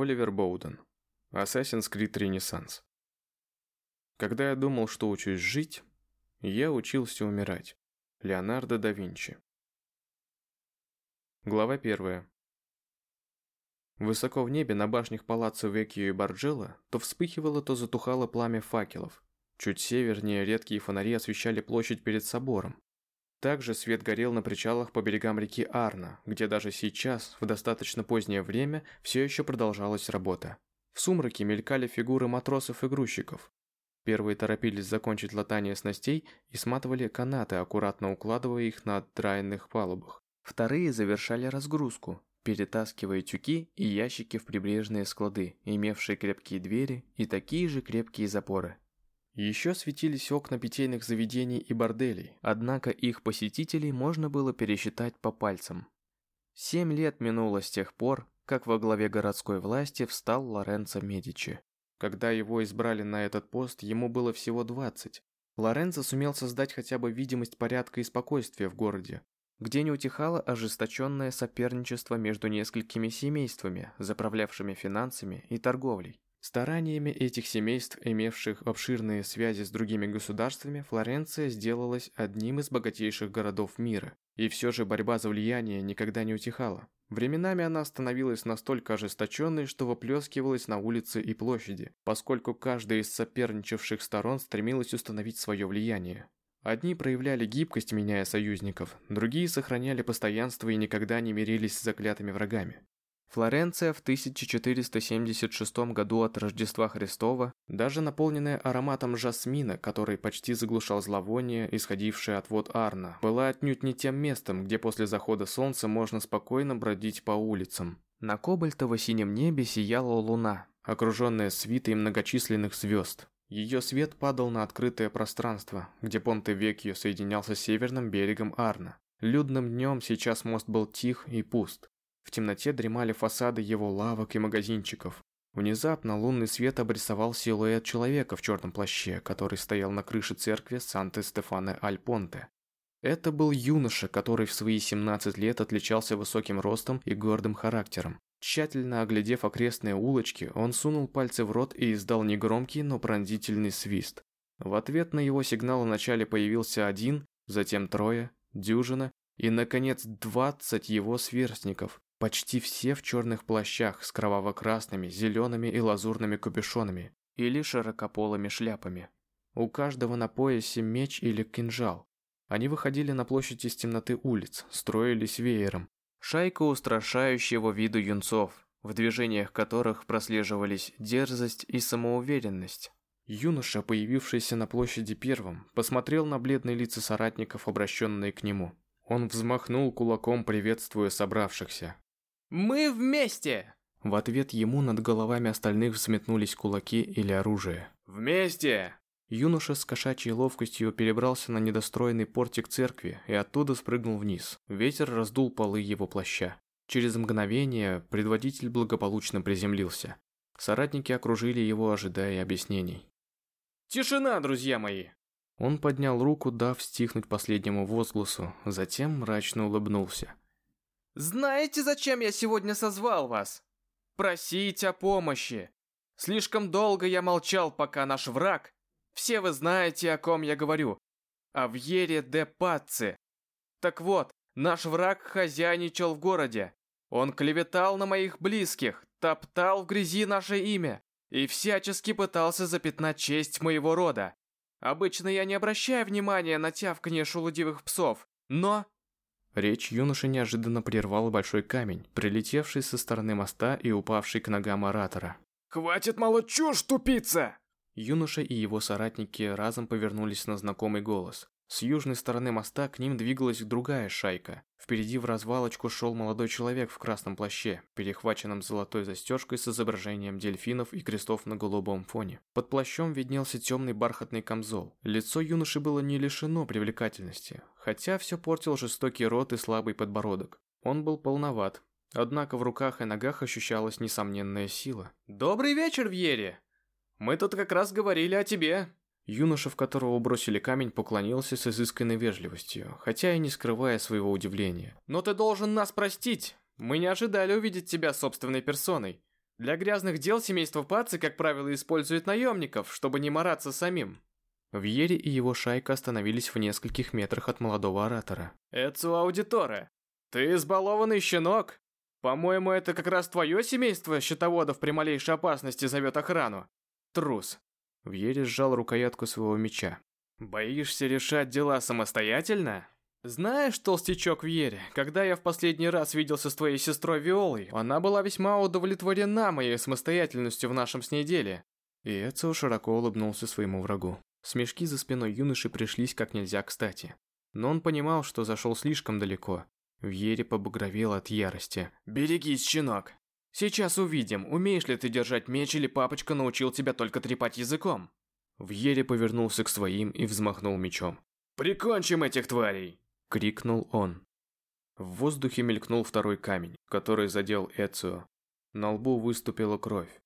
Оливер Боуден. Assassin's Creed Renaissance. Когда я думал, что учусь жить, я учился умирать. Леонардо да Винчи. Глава первая. Высоко в небе на башнях палаццо Веккио и Барджелло то вспыхивало, то затухало пламя факелов. Чуть севернее редкие фонари освещали площадь перед собором. Также свет горел на причалах по берегам реки Арна, где даже сейчас, в достаточно позднее время, все еще продолжалась работа. В сумраке мелькали фигуры матросов и грузчиков. Первые торопились закончить латание снастей и сматывали канаты, аккуратно укладывая их на драенных палубах. Вторые завершали разгрузку, перетаскивая тюки и ящики в прибрежные склады, имевшие крепкие двери и такие же крепкие запоры. Еще светились окна питейных заведений и борделей, однако их посетителей можно было пересчитать по пальцам. Семь лет минуло с тех пор, как во главе городской власти встал Лоренцо Медичи. Когда его избрали на этот пост, ему было всего 20. Лоренцо сумел создать хотя бы видимость порядка и спокойствия в городе, где не утихало ожесточенное соперничество между несколькими семействами, заправлявшими финансами и торговлей. Стараниями этих семейств, имевших обширные связи с другими государствами, Флоренция сделалась одним из богатейших городов мира. И все же борьба за влияние никогда не утихала. Временами она становилась настолько ожесточенной, что выплескивалась на улицы и площади, поскольку каждая из соперничавших сторон стремилась установить свое влияние. Одни проявляли гибкость, меняя союзников, другие сохраняли постоянство и никогда не мирились с заклятыми врагами. Флоренция в 1476 году от Рождества Христова, даже наполненная ароматом жасмина, который почти заглушал зловоние, исходившее от вод Арна, была отнюдь не тем местом, где после захода солнца можно спокойно бродить по улицам. На кобальтово-синем небе сияла луна, окруженная свитой многочисленных звезд. Ее свет падал на открытое пространство, где Понте-Векьо соединялся с северным берегом Арна. Людным днем сейчас мост был тих и пуст. В темноте дремали фасады его лавок и магазинчиков. Внезапно лунный свет обрисовал силуэт человека в черном плаще, который стоял на крыше церкви Санте-Стефане-Аль-Понте. Это был юноша, который в свои 17 лет отличался высоким ростом и гордым характером. Тщательно оглядев окрестные улочки, он сунул пальцы в рот и издал негромкий, но пронзительный свист. В ответ на его сигнал вначале появился один, затем трое, дюжина и, наконец, двадцать его сверстников. Почти все в черных плащах с кроваво-красными, зелеными и лазурными капюшонами или широкополыми шляпами. У каждого на поясе меч или кинжал. Они выходили на площадь из темноты улиц, строились веером, Шайка устрашающего виду юнцов, в движениях которых прослеживались дерзость и самоуверенность. Юноша, появившийся на площади первым, посмотрел на бледные лица соратников, обращенные к нему. Он взмахнул кулаком, приветствуя собравшихся. «Мы вместе!» В ответ ему над головами остальных взметнулись кулаки или оружие. «Вместе!» Юноша с кошачьей ловкостью перебрался на недостроенный портик церкви и оттуда спрыгнул вниз. Ветер раздул полы его плаща. Через мгновение предводитель благополучно приземлился. Соратники окружили его, ожидая объяснений. «Тишина, друзья мои!» Он поднял руку, дав стихнуть последнему возгласу, затем мрачно улыбнулся. «Знаете, зачем я сегодня созвал вас? Просить о помощи. Слишком долго я молчал, пока наш враг все вы знаете, о ком я говорю. О Вьере де Патце. Так вот, наш враг хозяйничал в городе. Он клеветал на моих близких, топтал в грязи наше имя и всячески пытался запятнать честь моего рода. Обычно я не обращаю внимания на тявканье шелудивых псов, но... Речь юноши неожиданно прервал большой камень, прилетевший со стороны моста и упавший к ногам оратора. «Хватит мало чушь, тупица!» Юноша и его соратники разом повернулись на знакомый голос. С южной стороны моста к ним двигалась другая шайка. Впереди в развалочку шел молодой человек в красном плаще, перехваченном золотой застежкой с изображением дельфинов и крестов на голубом фоне. Под плащом виднелся темный бархатный камзол. Лицо юноши было не лишено привлекательности, хотя все портил жестокий рот и слабый подбородок. Он был полноват, однако в руках и ногах ощущалась несомненная сила. «Добрый вечер, Вьере!» Мы тут как раз говорили о тебе». Юноша, в которого бросили камень, поклонился с изысканной вежливостью, хотя и не скрывая своего удивления. «Но ты должен нас простить. Мы не ожидали увидеть тебя собственной персоной. Для грязных дел семейство Паци, как правило, использует наемников, чтобы не мараться самим. Вьери и его шайка остановились в нескольких метрах от молодого оратора. Эцу Аудиторе, ты избалованный щенок. По-моему, это как раз твое семейство счетоводов при малейшей опасности зовет охрану. Трус. Вьери сжал рукоятку своего меча. Боишься решать дела самостоятельно? Знаешь, толстячок Вьере, когда я в последний раз виделся с твоей сестрой Виолой, она была весьма удовлетворена моей самостоятельностью в нашем с ней деле. И Эцио широко улыбнулся своему врагу. Смешки за спиной юноши пришлись как нельзя кстати. Но он понимал, что зашел слишком далеко. Вьере побагровел от ярости. «Берегись, щенок! Сейчас увидим, умеешь ли ты держать меч или папочка научил тебя только трепать языком?» Вьере повернулся к своим и взмахнул мечом. «Прикончим этих тварей!» — крикнул он. В воздухе мелькнул второй камень, который задел Эцио. На лбу выступила кровь.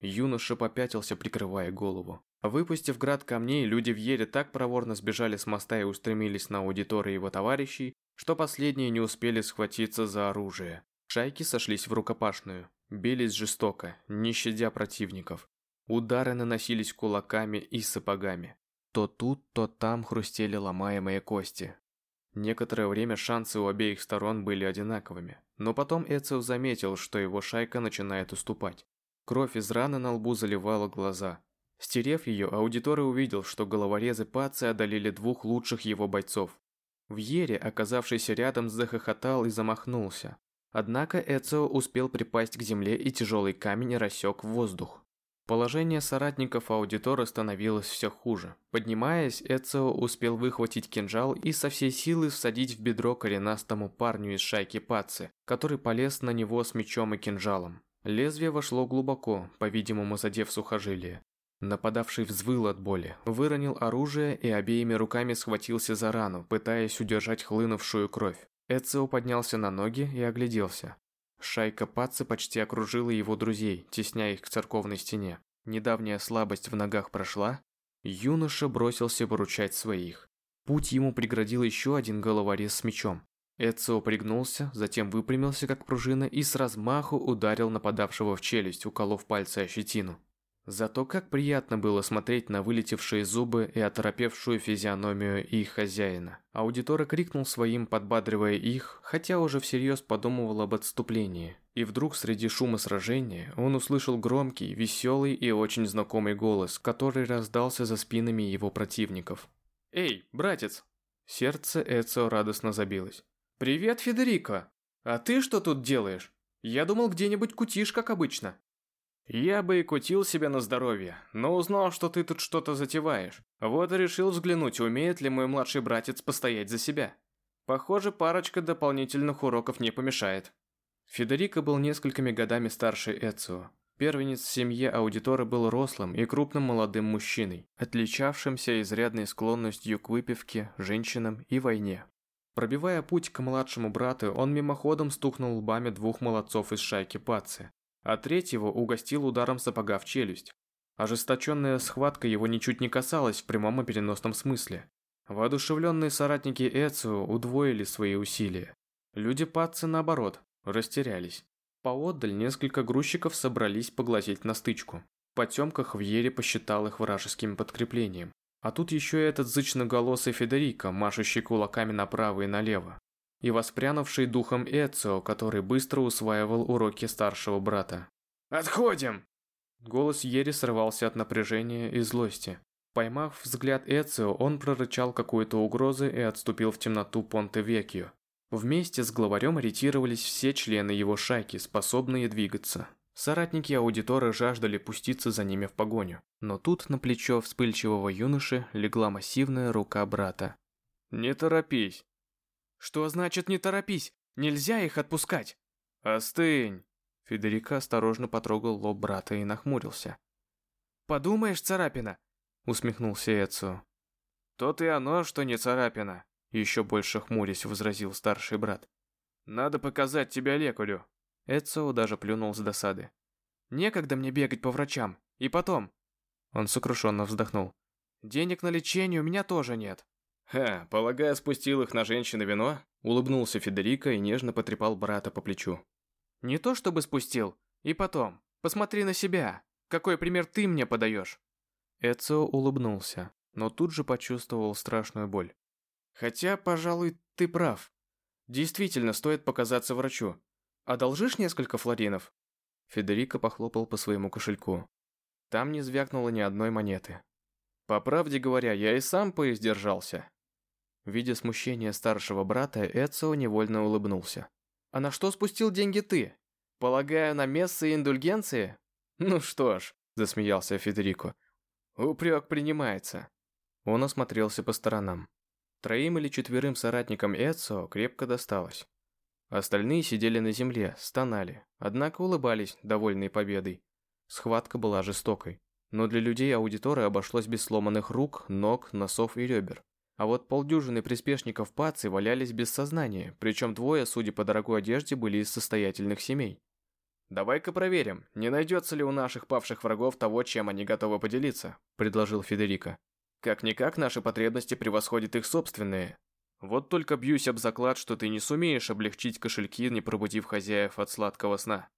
Юноша попятился, прикрывая голову. Выпустив град камней, люди в Ере так проворно сбежали с моста и устремились на аудиторию его товарищей, что последние не успели схватиться за оружие. Шайки сошлись в рукопашную, бились жестоко, не щадя противников. Удары наносились кулаками и сапогами. То тут, то там хрустели ломаемые кости. Некоторое время шансы у обеих сторон были одинаковыми, но потом Эцио заметил, что его шайка начинает уступать. Кровь из раны на лбу заливала глаза, Стерев ее, аудиторы увидел, что головорезы Паци одолели двух лучших его бойцов. В Ере, оказавшийся рядом, захохотал и замахнулся. Однако Эцио успел припасть к земле и тяжелый камень рассек в воздух. Положение соратников аудитора становилось все хуже. Поднимаясь, Эцио успел выхватить кинжал и со всей силы всадить в бедро коренастому парню из шайки Паци, который полез на него с мечом и кинжалом. Лезвие вошло глубоко, по-видимому задев сухожилие. Нападавший взвыл от боли, выронил оружие и обеими руками схватился за рану, пытаясь удержать хлынувшую кровь. Эцио поднялся на ноги и огляделся. Шайка Пацци почти окружила его друзей, тесняя их к церковной стене. Недавняя слабость в ногах прошла, юноша бросился выручать своих. Путь ему преградил еще один головорез с мечом. Эцио пригнулся, затем выпрямился как пружина и с размаху ударил нападавшего в челюсть, уколов пальцы о щетину. Зато как приятно было смотреть на вылетевшие зубы и оторопевшую физиономию их хозяина. Аудитора крикнул своим, подбадривая их, хотя уже всерьез подумывал об отступлении. И вдруг среди шума сражения он услышал громкий, веселый и очень знакомый голос, который раздался за спинами его противников. «Эй, братец!» Сердце Эцио радостно забилось. «Привет, Федерико! А ты что тут делаешь? Я думал, где-нибудь кутишь, как обычно». «Я бы и кутил себя на здоровье, но узнал, что ты тут что-то затеваешь. Вот и решил взглянуть, умеет ли мой младший братец постоять за себя. Похоже, парочка дополнительных уроков не помешает». Федерико был несколькими годами старше Эцио. Первенец в семье аудитора был рослым и крупным молодым мужчиной, отличавшимся изрядной склонностью к выпивке, женщинам и войне. Пробивая путь к младшему брату, он мимоходом стукнул лбами двух молодцов из шайки Паци а третьего угостил ударом сапога в челюсть. Ожесточенная схватка его ничуть не касалась в прямом и переносном смысле. Воодушевленные соратники Эцио удвоили свои усилия. Люди Патцы, наоборот, растерялись. Поотдаль несколько грузчиков собрались поглазеть на стычку. В потемках в Ере посчитал их вражеским подкреплением. А тут еще и этот зычноголосый Федерико, машущий кулаками направо и налево и воспрянувший духом Эцио, который быстро усваивал уроки старшего брата. «Отходим!» Голос Ери срывался от напряжения и злости. Поймав взгляд Эцио, он прорычал какую-то угрозу и отступил в темноту Понте-Векио. Вместе с главарем ретировались все члены его шайки, способные двигаться. Соратники аудитора жаждали пуститься за ними в погоню. Но тут на плечо вспыльчивого юноши легла массивная рука брата. «Не торопись. Что значит не торопись? Нельзя их отпускать. Остынь. Федерико осторожно потрогал лоб брата и нахмурился. Подумаешь, царапина, усмехнулся Эцио. То-то и оно, что не царапина, еще больше хмурясь возразил старший брат. Надо показать тебя лекарю. Эцио даже плюнул с досады. Некогда мне бегать по врачам. И потом. Он сокрушенно вздохнул. Денег на лечение у меня тоже нет. «Ха, полагаю, спустил их на женщины вино?» Улыбнулся Федерико и нежно потрепал брата по плечу. «Не то чтобы спустил. И потом. Посмотри на себя. Какой пример ты мне подаешь?» Эцио улыбнулся, но тут же почувствовал страшную боль. «Хотя, пожалуй, ты прав. Действительно, стоит показаться врачу. Одолжишь несколько флоринов?» Федерико похлопал по своему кошельку. Там не звякнуло ни одной монеты. По правде говоря, я и сам поиздержался. Видя смущение старшего брата, Эцио невольно улыбнулся. «А на что спустил деньги ты? Полагаю, на мессы и индульгенции?» «Ну что ж», – засмеялся Федерико. «Упрек принимается». Он осмотрелся по сторонам. Троим или четверым соратникам Эцио крепко досталось. Остальные сидели на земле, стонали, однако улыбались, довольные победой. Схватка была жестокой. Но для людей аудиторы обошлось без сломанных рук, ног, носов и ребер. А вот полдюжины приспешников Паци валялись без сознания, причем двое, судя по дорогой одежде, были из состоятельных семей. «Давай-ка проверим, не найдется ли у наших павших врагов того, чем они готовы поделиться», – предложил Федерико. «Как-никак наши потребности превосходят их собственные. Вот только бьюсь об заклад, что ты не сумеешь облегчить кошельки, не пробудив хозяев от сладкого сна».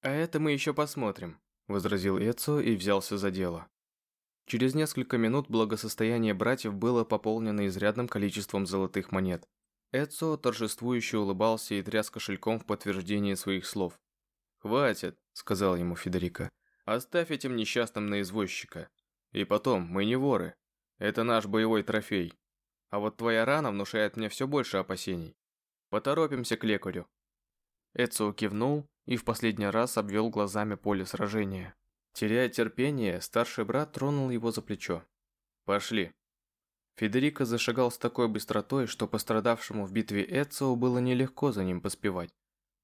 «А это мы еще посмотрим», – возразил Эцо и взялся за дело. Через несколько минут благосостояние братьев было пополнено изрядным количеством золотых монет. Эцо торжествующе улыбался и тряс кошельком в подтверждение своих слов. «Хватит», – сказал ему Федерико. «Оставь этим несчастным на извозчика. И потом, мы не воры. Это наш боевой трофей. А вот твоя рана внушает мне все больше опасений. Поторопимся к лекарю». Эцо кивнул и в последний раз обвел глазами поле сражения. Теряя терпение, старший брат тронул его за плечо. «Пошли». Федерико зашагал с такой быстротой, что пострадавшему в битве Эцио было нелегко за ним поспевать.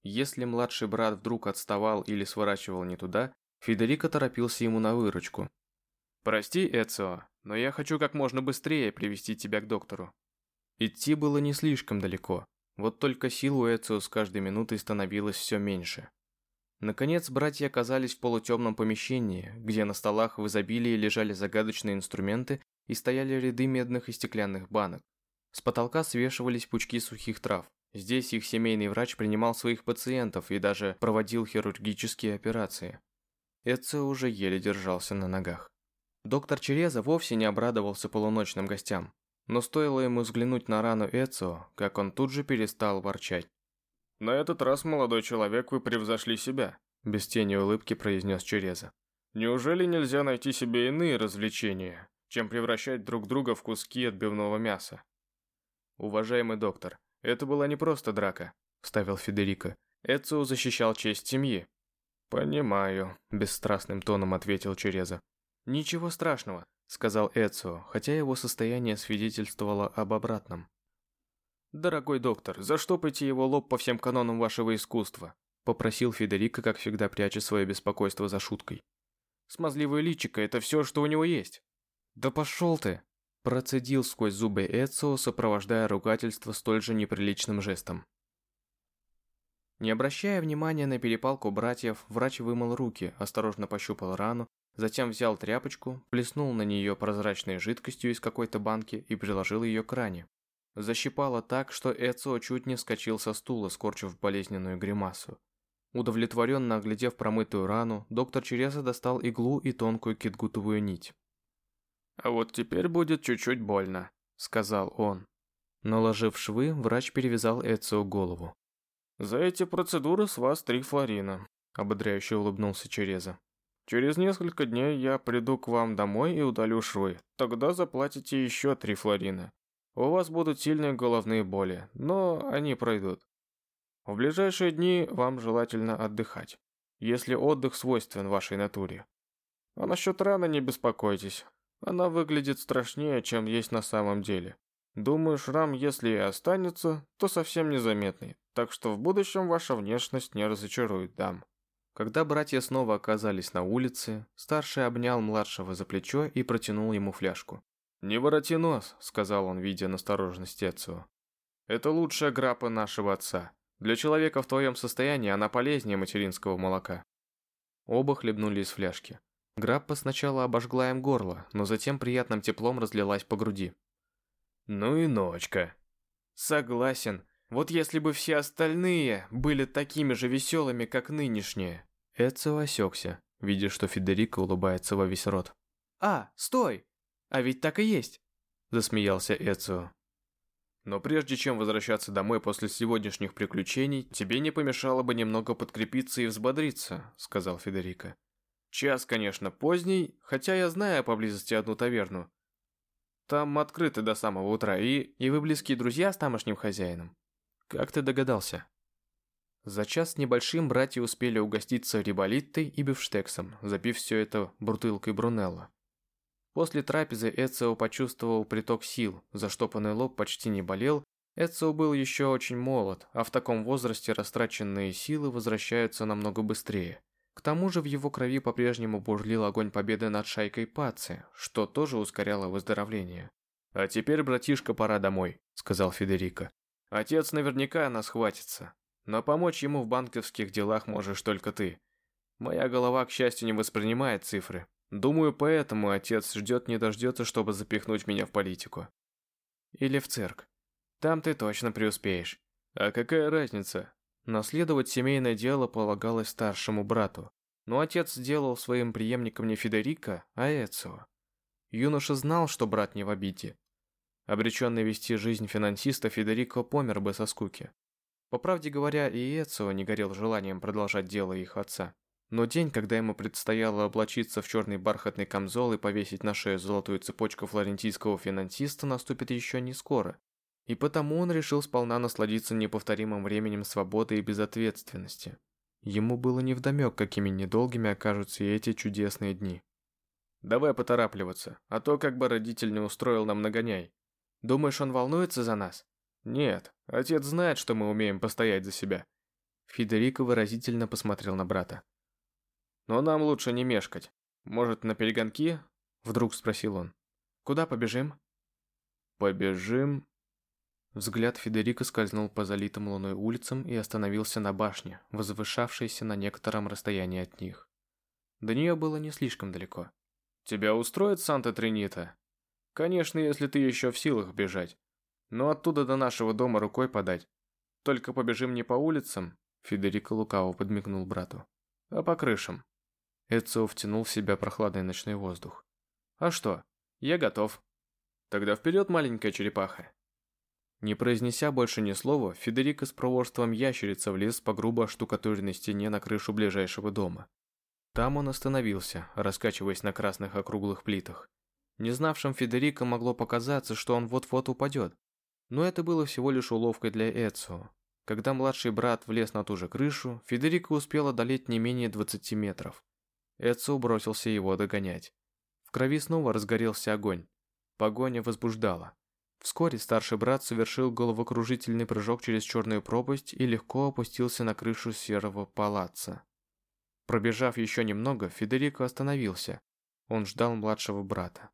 Если младший брат вдруг отставал или сворачивал не туда, Федерико торопился ему на выручку. «Прости, Эцио, но я хочу как можно быстрее привести тебя к доктору». Идти было не слишком далеко, вот только сил у Эцио с каждой минутой становилось все меньше. Наконец, братья оказались в полутемном помещении, где на столах в изобилии лежали загадочные инструменты и стояли ряды медных и стеклянных банок. С потолка свешивались пучки сухих трав. Здесь их семейный врач принимал своих пациентов и даже проводил хирургические операции. Эцио уже еле держался на ногах. Доктор Череза вовсе не обрадовался полуночным гостям, но стоило ему взглянуть на рану Эцио, как он тут же перестал ворчать. «На этот раз, молодой человек, вы превзошли себя», – без тени улыбки произнес Череза. «Неужели нельзя найти себе иные развлечения, чем превращать друг друга в куски отбивного мяса?» «Уважаемый доктор, это была не просто драка», – вставил Федерико. «Эцио защищал честь семьи». «Понимаю», – бесстрастным тоном ответил Череза. «Ничего страшного», – сказал Эцио, хотя его состояние свидетельствовало об обратном. «Дорогой доктор, заштопайте его лоб по всем канонам вашего искусства», попросил Федерико, как всегда пряча свое беспокойство за шуткой. «Смазливое личико – это все, что у него есть». «Да пошел ты!» Процедил сквозь зубы Эцио, сопровождая ругательство столь же неприличным жестом. Не обращая внимания на перепалку братьев, врач вымыл руки, осторожно пощупал рану, затем взял тряпочку, плеснул на нее прозрачной жидкостью из какой-то банки и приложил ее к ране. Защипало так, что Эцио чуть не вскочил со стула, скорчив болезненную гримасу. Удовлетворенно оглядев промытую рану, доктор Череза достал иглу и тонкую китгутовую нить. «А вот теперь будет чуть-чуть больно», — сказал он. Наложив швы, врач перевязал Эцио голову. «За эти процедуры с вас три флорина», — ободряюще улыбнулся Череза. «Через несколько дней я приду к вам домой и удалю швы. Тогда заплатите еще три флорина. У вас будут сильные головные боли, но они пройдут. В ближайшие дни вам желательно отдыхать, если отдых свойствен вашей натуре. А насчет раны не беспокойтесь, она выглядит страшнее, чем есть на самом деле. Думаю, шрам, если и останется, то совсем незаметный, так что в будущем ваша внешность не разочарует дам. Когда братья снова оказались на улице, старший обнял младшего за плечо и протянул ему фляжку. «Не вороти нос», — сказал он, видя настороженность Эцио. «Это лучшая грапа нашего отца. Для человека в твоем состоянии она полезнее материнского молока». Оба хлебнули из фляжки. Граппа сначала обожгла им горло, но затем приятным теплом разлилась по груди. «Ну и ночка». «Согласен. Вот если бы все остальные были такими же веселыми, как нынешние. Эцио осекся, видя, что Федерико улыбается во весь рот. «А, стой! А ведь так и есть!» Засмеялся Эцио. Но прежде чем возвращаться домой после сегодняшних приключений, тебе не помешало бы немного подкрепиться и взбодриться, сказал Федерико. Час, конечно, поздний, хотя я знаю поблизости одну таверну. Там открыты до самого утра, и... И вы близкие друзья с тамошним хозяином? Как ты догадался? За час с небольшим братья успели угоститься риболиттой и бифштексом, запив все это бутылкой Брунелла. После трапезы Эцио почувствовал приток сил, заштопанный лоб почти не болел, Эцио был еще очень молод, а в таком возрасте растраченные силы возвращаются намного быстрее. К тому же в его крови по-прежнему бурлил огонь победы над шайкой Паци, что тоже ускоряло выздоровление. «А теперь, братишка, пора домой», — сказал Федерико. «Отец наверняка нас хватится, но помочь ему в банковских делах можешь только ты. Моя голова, к счастью, не воспринимает цифры, Думаю, поэтому отец ждет не дождется, чтобы запихнуть меня в политику. Или в цирк. Там ты точно преуспеешь. А какая разница? Наследовать семейное дело полагалось старшему брату. Но отец сделал своим преемником не Федерико, а Эцио. Юноша знал, что брат не в обиде. Обреченный вести жизнь финансиста, Федерико помер бы со скуки. По правде говоря, и Эцио не горел желанием продолжать дело их отца. Но день, когда ему предстояло облачиться в черный бархатный камзол и повесить на шею золотую цепочку флорентийского финансиста, наступит еще не скоро. И потому он решил сполна насладиться неповторимым временем свободы и безответственности. Ему было невдомек, какими недолгими окажутся эти чудесные дни. «Давай поторапливаться, а то как бы родитель не устроил нам нагоняй. Думаешь, он волнуется за нас?» «Нет, отец знает, что мы умеем постоять за себя». Федерико выразительно посмотрел на брата. Но нам лучше не мешкать. Может, на перегонки? Вдруг спросил он. Куда побежим? Побежим. Взгляд Федерико скользнул по залитым луной улицам и остановился на башне, возвышавшейся на некотором расстоянии от них. До нее было не слишком далеко. «Тебя устроит Санта-Тринита?» «Конечно, если ты еще в силах бежать. Но оттуда до нашего дома рукой подать. Только побежим не по улицам», Федерико лукаво подмигнул брату. «а по крышам. Эцио втянул в себя прохладный ночной воздух. «А что? Я готов. Тогда вперед, маленькая черепаха!» Не произнеся больше ни слова, Федерико с проворством ящерица влез по грубо оштукатуренной стене на крышу ближайшего дома. Там он остановился, раскачиваясь на красных округлых плитах. Не знавшим Федерико могло показаться, что он вот-вот упадет. Но это было всего лишь уловкой для Эцио. Когда младший брат влез на ту же крышу, Федерико успел одолеть не менее 20 метров. Эцу бросился его догонять. В крови снова разгорелся огонь. Погоня возбуждала. Вскоре старший брат совершил головокружительный прыжок через черную пропасть и легко опустился на крышу серого палаца. Пробежав еще немного, Федерико остановился. Он ждал младшего брата.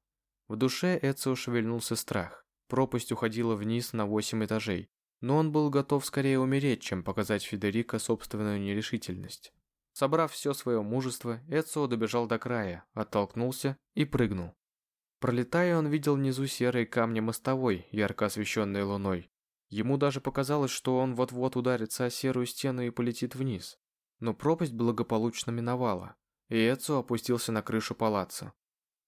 В душе Эцио шевельнулся страх. Пропасть уходила вниз на восемь этажей, но он был готов скорее умереть, чем показать Федерико собственную нерешительность. Собрав все свое мужество, Эцио добежал до края, оттолкнулся и прыгнул. Пролетая, он видел внизу серые камни мостовой, ярко освещенные луной. Ему даже показалось, что он вот-вот ударится о серую стену и полетит вниз. Но пропасть благополучно миновала, и Эцио опустился на крышу палаца.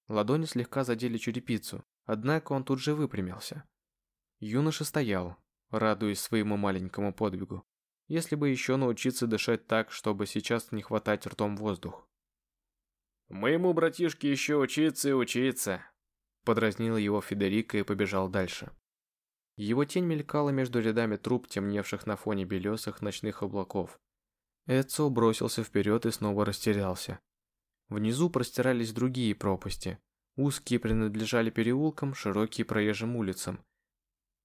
Ладони слегка задели черепицу, однако он тут же выпрямился. Юноша стоял, радуясь своему маленькому подвигу если бы еще научиться дышать так, чтобы сейчас не хватать ртом воздух. «Моему братишке еще учиться и учиться», — подразнил его Федерико и побежал дальше. Его тень мелькала между рядами труб, темневших на фоне белесых ночных облаков. Эцо бросился вперед и снова растерялся. Внизу простирались другие пропасти. Узкие принадлежали переулкам, широкие проезжим улицам.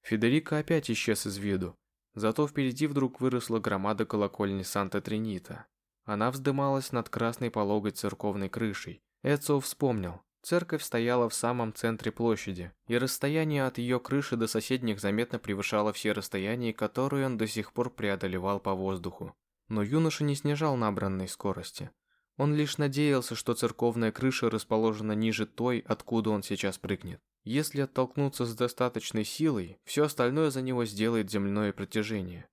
Федерико опять исчез из виду. Зато впереди вдруг выросла громада колокольни Санта-Тринита. Она вздымалась над красной пологой церковной крышей. Эцио вспомнил. Церковь стояла в самом центре площади, и расстояние от ее крыши до соседних заметно превышало все расстояния, которые он до сих пор преодолевал по воздуху. Но юноша не снижал набранной скорости. Он лишь надеялся, что церковная крыша расположена ниже той, откуда он сейчас прыгнет. Если оттолкнуться с достаточной силой, все остальное за него сделает земное притяжение.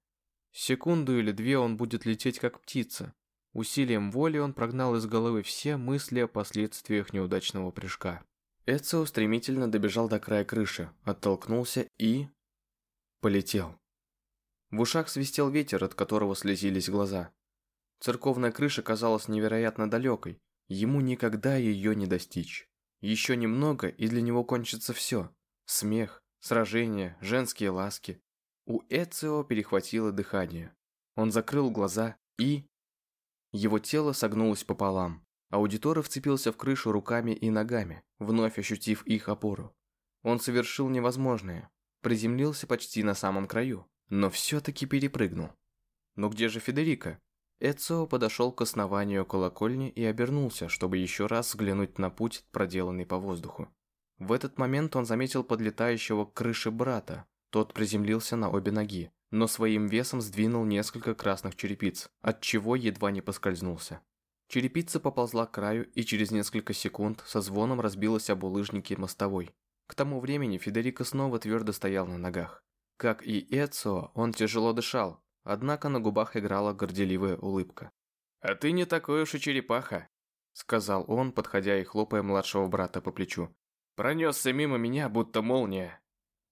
Секунду или две он будет лететь как птица. Усилием воли он прогнал из головы все мысли о последствиях неудачного прыжка. Эцио стремительно добежал до края крыши, оттолкнулся и... полетел. В ушах свистел ветер, от которого слезились глаза. Церковная крыша казалась невероятно далекой, ему никогда ее не достичь. Еще немного, и для него кончится все. Смех, сражения, женские ласки. У Эцио перехватило дыхание. Он закрыл глаза и... Его тело согнулось пополам. Аудитор вцепился в крышу руками и ногами, вновь ощутив их опору. Он совершил невозможное. Приземлился почти на самом краю, но все-таки перепрыгнул. Но где же Федерика? Эцио подошел к основанию колокольни и обернулся, чтобы еще раз взглянуть на путь, проделанный по воздуху. В этот момент он заметил подлетающего к крыше брата. Тот приземлился на обе ноги, но своим весом сдвинул несколько красных черепиц, от чего едва не поскользнулся. Черепица поползла к краю и через несколько секунд со звоном разбилась об улыжнике мостовой. К тому времени Федерико снова твердо стоял на ногах. Как и Эцио, он тяжело дышал, однако на губах играла горделивая улыбка. «А ты не такой уж и черепаха», — сказал он, подходя и хлопая младшего брата по плечу. Пронесся мимо меня, будто молния.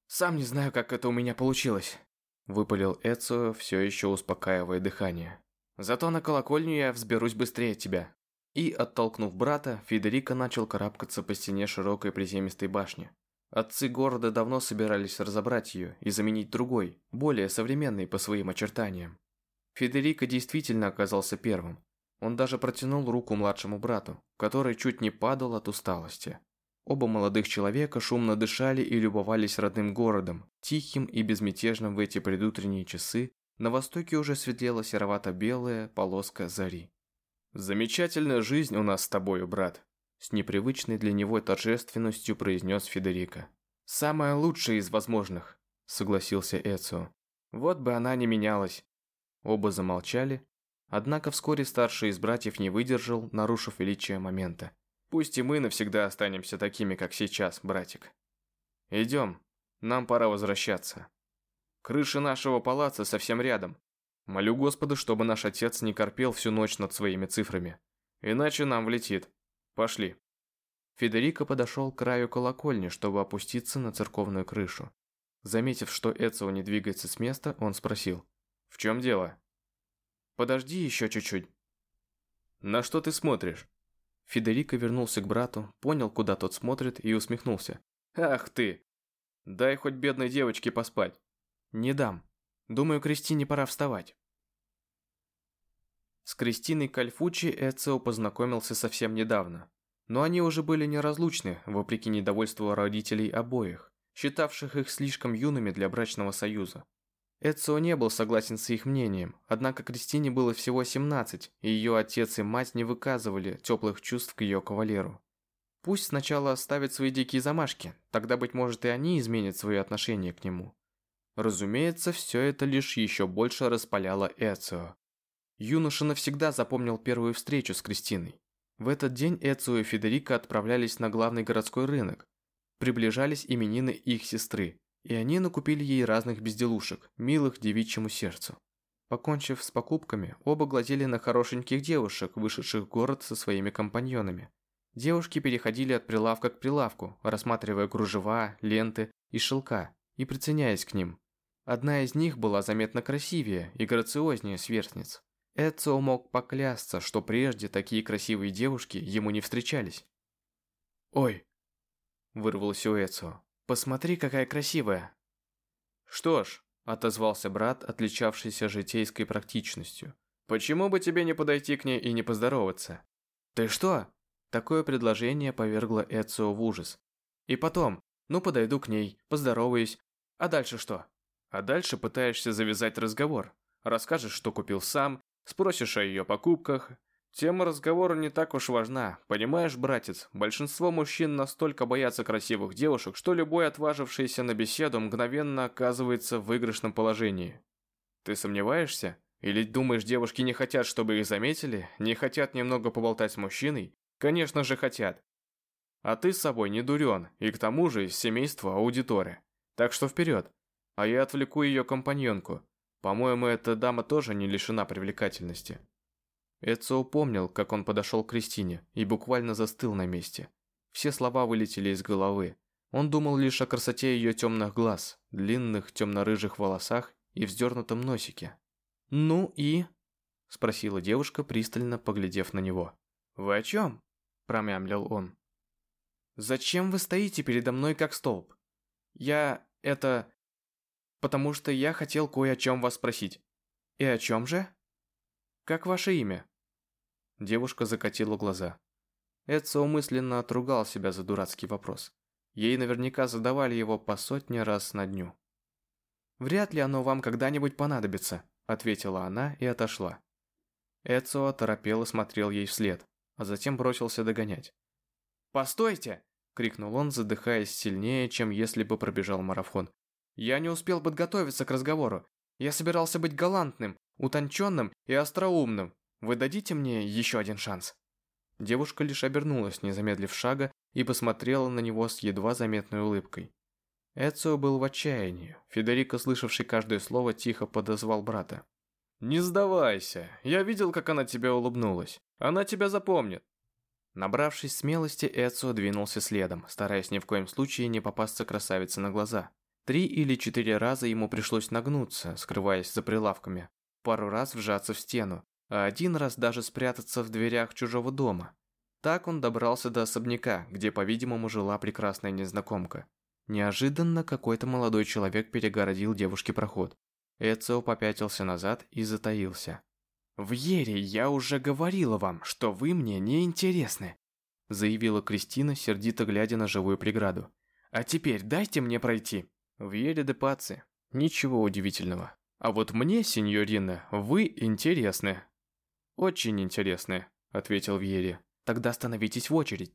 Сам не знаю, как это у меня получилось. Выпалил Эцио, все еще успокаивая дыхание. Зато на колокольню я взберусь быстрее тебя. И, оттолкнув брата, Федерико начал карабкаться по стене широкой приземистой башни. Отцы города давно собирались разобрать ее и заменить другой, более современной по своим очертаниям. Федерико действительно оказался первым. Он даже протянул руку младшему брату, который чуть не падал от усталости. Оба молодых человека шумно дышали и любовались родным городом, тихим и безмятежным в эти предутренние часы. На востоке уже светлела серовато-белая полоска зари. «Замечательная жизнь у нас с тобою, брат», с непривычной для него торжественностью произнес Федерико. «Самая лучшая из возможных», согласился Эцио. «Вот бы она не менялась». Оба замолчали, однако вскоре старший из братьев не выдержал, нарушив величие момента. Пусть и мы навсегда останемся такими, как сейчас, братик. Идем, нам пора возвращаться. Крыша нашего палаца совсем рядом. Молю Господа, чтобы наш отец не корпел всю ночь над своими цифрами. Иначе нам влетит. Пошли. Федерико подошел к краю колокольни, чтобы опуститься на церковную крышу. Заметив, что Эцио не двигается с места, он спросил. «В чем дело?» «Подожди еще чуть-чуть». «На что ты смотришь?» Федерико вернулся к брату, понял, куда тот смотрит, и усмехнулся. «Ах ты! Дай хоть бедной девочке поспать!» «Не дам. Думаю, Кристине пора вставать». С Кристиной Кальфучи Эцио познакомился совсем недавно. Но они уже были неразлучны, вопреки недовольству родителей обоих, считавших их слишком юными для брачного союза. Эцио не был согласен с их мнением, однако Кристине было всего 17, и ее отец и мать не выказывали теплых чувств к ее кавалеру. Пусть сначала оставят свои дикие замашки, тогда, быть может, и они изменят свои отношения к нему. Разумеется, все это лишь еще больше распаляло Эцио. Юноша навсегда запомнил первую встречу с Кристиной. В этот день Эцио и Федерико отправлялись на главный городской рынок. Приближались именины их сестры, и они накупили ей разных безделушек, милых девичьему сердцу. Покончив с покупками, оба глазели на хорошеньких девушек, вышедших в город со своими компаньонами. Девушки переходили от прилавка к прилавку, рассматривая кружева, ленты и шелка, и приценяясь к ним. Одна из них была заметно красивее и грациознее сверстниц. Эцио мог поклясться, что прежде такие красивые девушки ему не встречались. «Ой!» – вырвалось у Эцио. Посмотри, какая красивая. Что ж, отозвался брат, отличавшийся житейской практичностью. Почему бы тебе не подойти к ней и не поздороваться? Ты что? Такое предложение повергло Эцио в ужас. И потом, ну подойду к ней, поздороваюсь. А дальше что? А дальше пытаешься завязать разговор. Расскажешь, что купил сам, спросишь о ее покупках, Тема разговора не так уж важна. Понимаешь, братец, большинство мужчин настолько боятся красивых девушек, что любой отважившийся на беседу мгновенно оказывается в выигрышном положении. Ты сомневаешься? Или думаешь, девушки не хотят, чтобы их заметили? Не хотят немного поболтать с мужчиной? Конечно же хотят. А ты с собой не дурен, и к тому же из семейства аудитория. Так что вперед. А я отвлеку ее компаньонку. По-моему, эта дама тоже не лишена привлекательности. Эцио помнил, как он подошел к Кристине и буквально застыл на месте. Все слова вылетели из головы. Он думал лишь о красоте ее темных глаз, длинных темно-рыжих волосах и вздернутом носике. «Ну и?» – спросила девушка, пристально поглядев на него. «Вы о чем?» – промямлил он. «Зачем вы стоите передо мной как столб? Я... это... потому что я хотел кое о чем вас спросить. И о чем же?» «Как ваше имя?» Девушка закатила глаза. Эдсо умысленно отругал себя за дурацкий вопрос. Ей наверняка задавали его по сотне раз на дню. «Вряд ли оно вам когда-нибудь понадобится», — ответила она и отошла. Эдсо оторопело смотрел ей вслед, а затем бросился догонять. «Постойте!» — крикнул он, задыхаясь сильнее, чем если бы пробежал марафон. «Я не успел подготовиться к разговору. Я собирался быть галантным, утонченным и остроумным. Вы дадите мне еще один шанс?» Девушка лишь обернулась, не замедлив шага, и посмотрела на него с едва заметной улыбкой. Эцио был в отчаянии. Федерико, слышавший каждое слово, тихо подозвал брата. «Не сдавайся. Я видел, как она тебе улыбнулась. Она тебя запомнит». Набравшись смелости, Эцио двинулся следом, стараясь ни в коем случае не попасться красавице на глаза. Три или четыре раза ему пришлось нагнуться, скрываясь за прилавками, пару раз вжаться в стену, а один раз даже спрятаться в дверях чужого дома. Так он добрался до особняка, где, по-видимому, жила прекрасная незнакомка. Неожиданно какой-то молодой человек перегородил девушке проход. Эцио попятился назад и затаился. «В Ере я уже говорила вам, что вы мне не интересны», заявила Кристина, сердито глядя на живую преграду. «А теперь дайте мне пройти». «В Ере де Паци. Ничего удивительного. А вот мне, сеньорина, вы интересны». «Очень интересны», — ответил Вьере. «Тогда становитесь в очередь».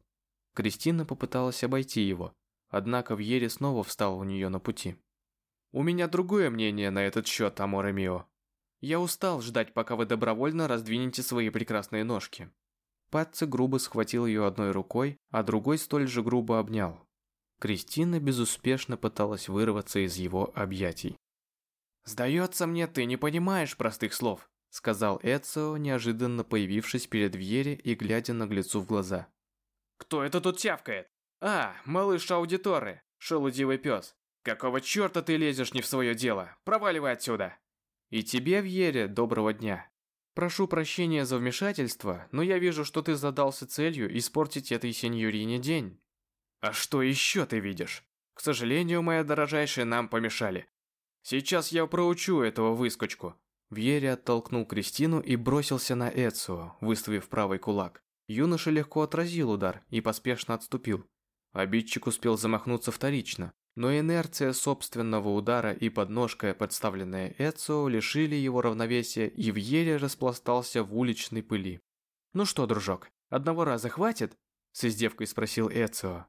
Кристина попыталась обойти его, однако Вьере снова встал у нее на пути. «У меня другое мнение на этот счет, Аморе Мио. Я устал ждать, пока вы добровольно раздвинете свои прекрасные ножки». Патце грубо схватил ее одной рукой, а другой столь же грубо обнял. Кристина безуспешно пыталась вырваться из его объятий. «Сдается мне, ты не понимаешь простых слов сказал Эцио, неожиданно появившись перед Вьере и глядя наглецу в глаза. «Кто это тут тявкает? А, малыш аудиторы, шелудивый пес. Какого черта ты лезешь не в свое дело? Проваливай отсюда!» «И тебе, Вьере, доброго дня. Прошу прощения за вмешательство, но я вижу, что ты задался целью испортить этой сеньорине день». «А что еще ты видишь? К сожалению, моя дорожайшая, нам помешали. Сейчас я проучу этого выскочку. Вьере оттолкнул Кристину и бросился на Эцио, выставив правый кулак. Юноша легко отразил удар и поспешно отступил. Обидчик успел замахнуться вторично, но инерция собственного удара и подножка, подставленная Эцио, лишили его равновесия, и Вьере распластался в уличной пыли. «Ну что, дружок, одного раза хватит?» – с издевкой спросил Эцио.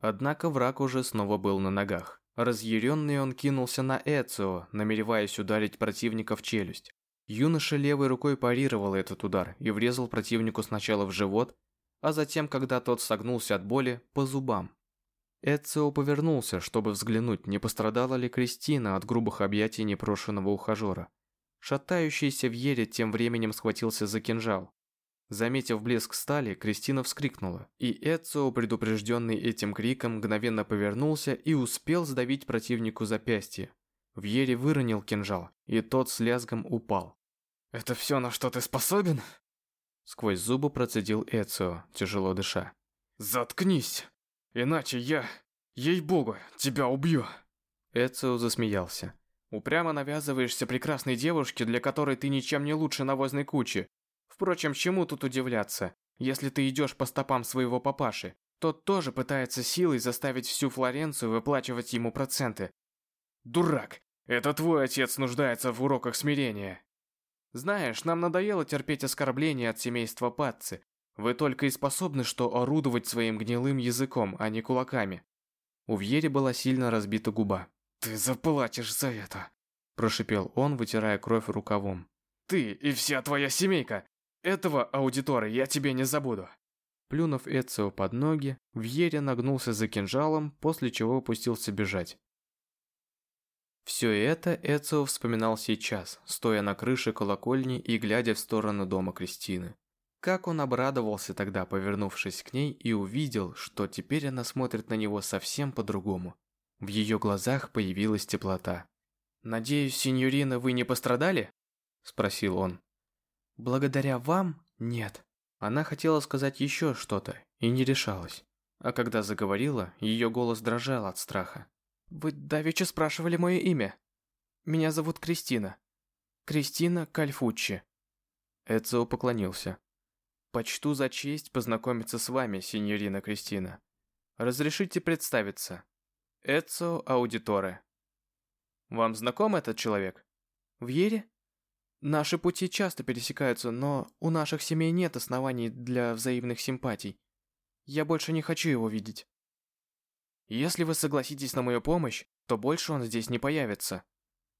Однако враг уже снова был на ногах. Разъяренный он кинулся на Эцио, намереваясь ударить противника в челюсть. Юноша левой рукой парировал этот удар и врезал противнику сначала в живот, а затем, когда тот согнулся от боли, по зубам. Эцио повернулся, чтобы взглянуть, не пострадала ли Кристина от грубых объятий непрошенного ухажера. Шатающийся в еле тем временем схватился за кинжал. Заметив блеск стали, Кристина вскрикнула, и Эцио, предупрежденный этим криком, мгновенно повернулся и успел сдавить противнику запястье. Вьере выронил кинжал, и тот с лязгом упал. «Это все, на что ты способен?» Сквозь зубы процедил Эцио, тяжело дыша. «Заткнись, иначе я, ей-богу, тебя убью!» Эцио засмеялся. «Упрямо навязываешься прекрасной девушке, для которой ты ничем не лучше навозной кучи, Впрочем, чему тут удивляться? Если ты идешь по стопам своего папаши, тот тоже пытается силой заставить всю Флоренцию выплачивать ему проценты. Дурак! Это твой отец нуждается в уроках смирения. Знаешь, нам надоело терпеть оскорбления от семейства Патци. Вы только и способны что орудовать своим гнилым языком, а не кулаками. У Вьери была сильно разбита губа. «Ты заплатишь за это!» Прошипел он, вытирая кровь рукавом. «Ты и вся твоя семейка! Этого, аудитора, я тебе не забуду. Плюнув Эцио под ноги, Вьере нагнулся за кинжалом, после чего опустился бежать. Все это Эцио вспоминал сейчас, стоя на крыше колокольни и глядя в сторону дома Кристины. Как он обрадовался тогда, повернувшись к ней, и увидел, что теперь она смотрит на него совсем по-другому. В ее глазах появилась теплота. «Надеюсь, сеньорина, вы не пострадали?» – спросил он. «Благодаря вам? Нет». Она хотела сказать еще что-то и не решалась. А когда заговорила, ее голос дрожал от страха. «Вы давеча спрашивали мое имя. Меня зовут Кристина. Кристина Кальфуччи». Эцио поклонился. «Почту за честь познакомиться с вами, сеньорина Кристина. Разрешите представиться. Эцио Аудиторе». «Вам знаком этот человек?» «В Ере?» «Наши пути часто пересекаются, но у наших семей нет оснований для взаимных симпатий. Я больше не хочу его видеть». Если вы согласитесь на мою помощь, то больше он здесь не появится.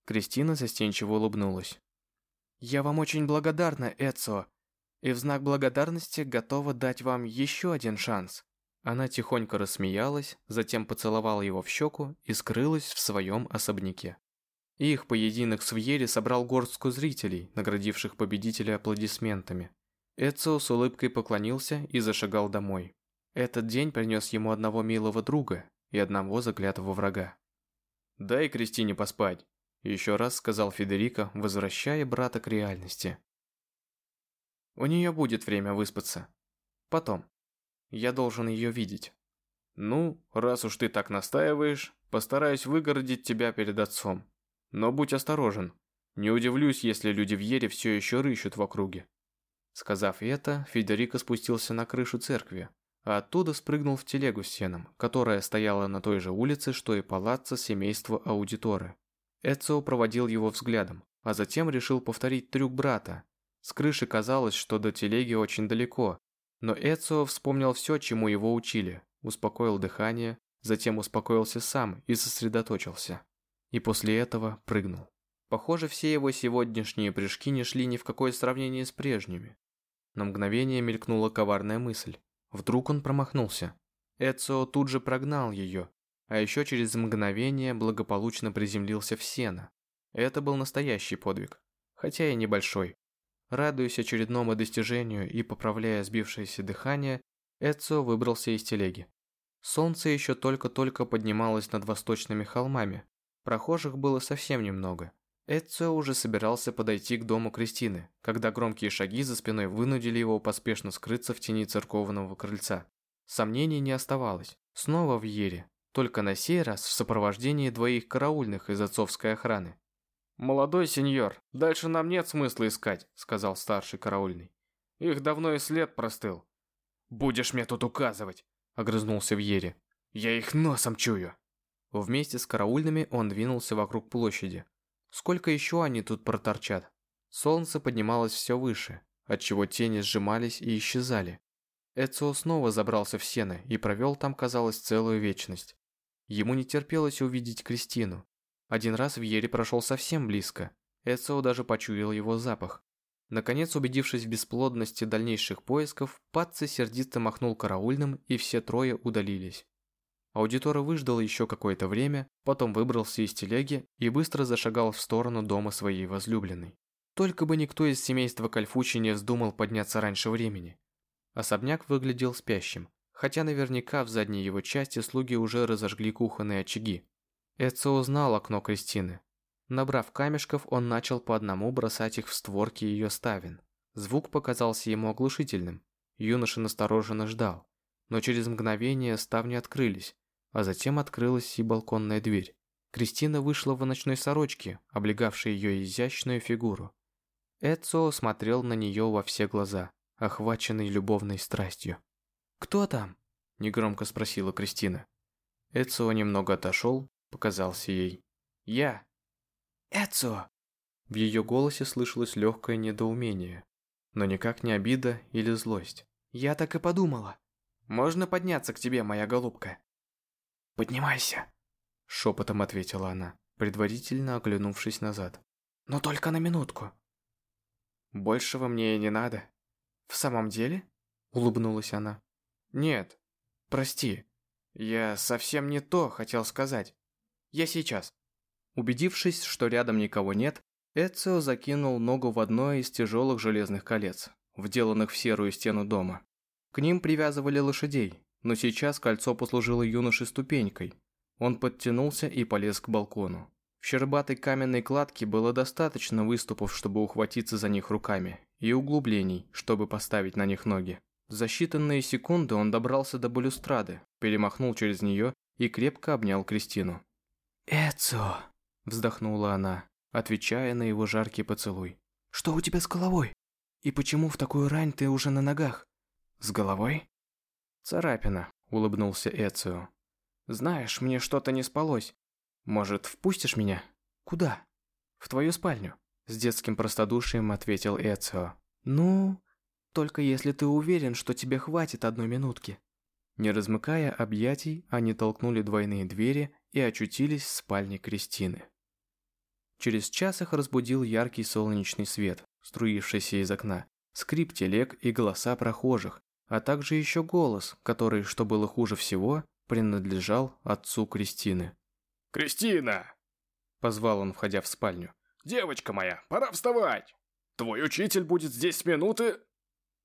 Кристина застенчиво улыбнулась. Я вам очень благодарна, Эцо, и в знак благодарности готова дать вам еще один шанс. Она тихонько рассмеялась, затем поцеловала его в щеку и скрылась в своем особняке. Их поединок с Вьери собрал горстку зрителей, наградивших победителя аплодисментами. Эцио с улыбкой поклонился и зашагал домой. Этот день принес ему одного милого друга, и одного заклятого врага. «Дай Кристине поспать», – еще раз сказал Федерико, возвращая брата к реальности. «У нее будет время выспаться. Потом. Я должен ее видеть». «Ну, раз уж ты так настаиваешь, постараюсь выгородить тебя перед отцом. Но будь осторожен. Не удивлюсь, если люди в Ере все еще рыщут в округе». Сказав это, Федерико спустился на крышу церкви, а оттуда спрыгнул в телегу с сеном, которая стояла на той же улице, что и палаццо семейства аудиторы. Эцио проводил его взглядом, а затем решил повторить трюк брата. С крыши казалось, что до телеги очень далеко, но Эцио вспомнил все, чему его учили, успокоил дыхание, затем успокоился сам и сосредоточился. И после этого прыгнул. Похоже, все его сегодняшние прыжки не шли ни в какое сравнение с прежними. На мгновение мелькнула коварная мысль. Вдруг он промахнулся. Эцио тут же прогнал ее, а еще через мгновение благополучно приземлился в сено. Это был настоящий подвиг, хотя и небольшой. Радуясь очередному достижению и поправляя сбившееся дыхание, Эцио выбрался из телеги. Солнце еще только-только поднималось над восточными холмами. Прохожих было совсем немного. Эцио уже собирался подойти к дому Кристины, когда громкие шаги за спиной вынудили его поспешно скрыться в тени церковного крыльца. Сомнений не оставалось. Снова в Ере, только на сей раз в сопровождении двоих караульных из отцовской охраны. «Молодой сеньор, дальше нам нет смысла искать», — сказал старший караульный. «Их давно и след простыл». «Будешь мне тут указывать», — огрызнулся в Ере. «Я их носом чую». Вместе с караульными он двинулся вокруг площади, Сколько еще они тут проторчат? Солнце поднималось все выше, отчего тени сжимались и исчезали. Эцио снова забрался в сено и провел там, казалось, целую вечность. Ему не терпелось увидеть Кристину. Один раз в Ере прошел совсем близко. Эцио даже почуял его запах. Наконец, убедившись в бесплодности дальнейших поисков, Патци сердито махнул караульным, и все трое удалились. Аудитора выждал еще какое-то время, потом выбрался из телеги и быстро зашагал в сторону дома своей возлюбленной. Только бы никто из семейства Кальфучи не вздумал подняться раньше времени. Особняк выглядел спящим, хотя наверняка в задней его части слуги уже разожгли кухонные очаги. Эцио узнал окно Кристины. Набрав камешков, он начал по одному бросать их в створки ее ставен. Звук показался ему оглушительным. Юноша настороженно ждал. Но через мгновение ставни открылись, а затем открылась и балконная дверь. Кристина вышла в ночной сорочке, облегавшей ее изящную фигуру. Эцо смотрел на нее во все глаза, охваченный любовной страстью. «Кто там?» – негромко спросила Кристина. Эцо немного отошел, показался ей. «Я!» «Эцо!» В ее голосе слышалось легкое недоумение, но никак не обида или злость. «Я так и подумала. Можно подняться к тебе, моя голубка?» «Поднимайся», — шепотом ответила она, предварительно оглянувшись назад. «Но только на минутку». «Большего мне и не надо». «В самом деле?» — улыбнулась она. «Нет, прости. Я совсем не то хотел сказать. Я сейчас». Убедившись, что рядом никого нет, Эцио закинул ногу в одно из тяжелых железных колец, вделанных в серую стену дома. К ним привязывали лошадей, но сейчас кольцо послужило юноше ступенькой. Он подтянулся и полез к балкону. В щербатой каменной кладке было достаточно выступов, чтобы ухватиться за них руками, и углублений, чтобы поставить на них ноги. За считанные секунды он добрался до балюстрады, перемахнул через нее и крепко обнял Кристину. «Эцо!» – вздохнула она отвечая на его жаркий поцелуй. «Что у тебя с головой? И почему в такую рань ты уже на ногах?» «С головой?» «Царапина», — улыбнулся Эцио. «Знаешь, мне что-то не спалось. Может, впустишь меня?» «Куда?» «В твою спальню», — с детским простодушием ответил Эцио. «Ну, только если ты уверен, что тебе хватит одной минутки». Не размыкая объятий, они толкнули двойные двери и очутились в спальне Кристины. Через час их разбудил яркий солнечный свет, струившийся из окна, скрип телег и голоса прохожих, а также еще голос, который, что было хуже всего, принадлежал отцу Кристины. «Кристина!» – позвал он, входя в спальню. «Девочка моя, пора вставать! Твой учитель будет здесь минуты...»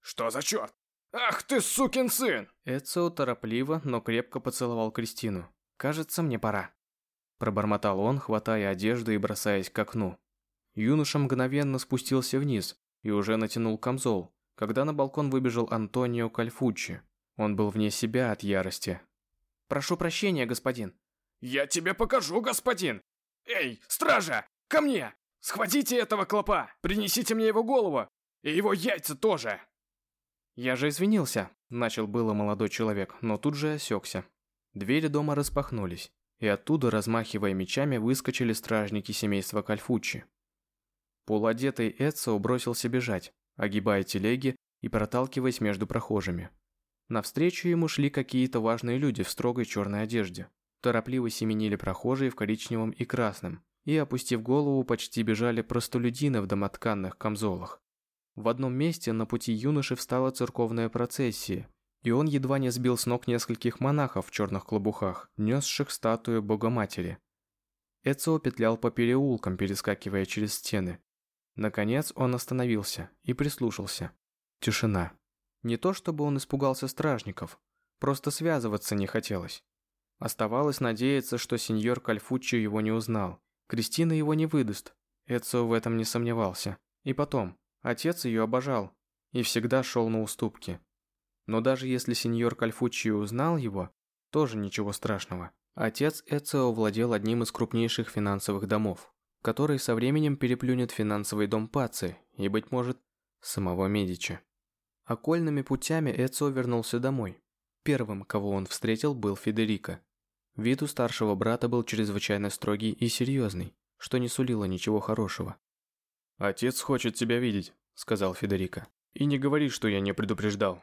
«Что за черт? Ах ты, сукин сын!» Эцио торопливо, но крепко поцеловал Кристину. «Кажется, мне пора». Пробормотал он, хватая одежду и бросаясь к окну. Юноша мгновенно спустился вниз и уже натянул камзол, когда на балкон выбежал Антонио Кальфуччи. Он был вне себя от ярости. «Прошу прощения, господин». «Я тебе покажу, господин! Эй, стража, ко мне! Схватите этого клопа, принесите мне его голову и его яйца тоже!» «Я же извинился», – начал было молодой человек, но тут же осекся. Двери дома распахнулись и оттуда, размахивая мечами, выскочили стражники семейства Кальфуччи. Полуодетый Эцио бросился бежать, огибая телеги и проталкиваясь между прохожими. Навстречу ему шли какие-то важные люди в строгой черной одежде. Торопливо семенили прохожие в коричневом и красном, и, опустив голову, почти бежали простолюдины в домотканных камзолах. В одном месте на пути юноши встала церковная процессия, и он едва не сбил с ног нескольких монахов в черных клобухах, несших статую Богоматери. Эцио петлял по переулкам, перескакивая через стены. Наконец он остановился и прислушался. Тишина. Не то чтобы он испугался стражников, просто связываться не хотелось. Оставалось надеяться, что сеньор Кальфуччо его не узнал. Кристина его не выдаст. Эцио в этом не сомневался. И потом, отец ее обожал и всегда шел на уступки. Но даже если сеньор Кальфуччи узнал его, тоже ничего страшного. Отец Эцио владел одним из крупнейших финансовых домов, который со временем переплюнет финансовый дом Паци и, быть может, самого Медичи. Окольными путями Эцио вернулся домой. Первым, кого он встретил, был Федерико. Вид у старшего брата был чрезвычайно строгий и серьезный, что не сулило ничего хорошего. «Отец хочет тебя видеть», — сказал Федерико. «И не говори, что я не предупреждал.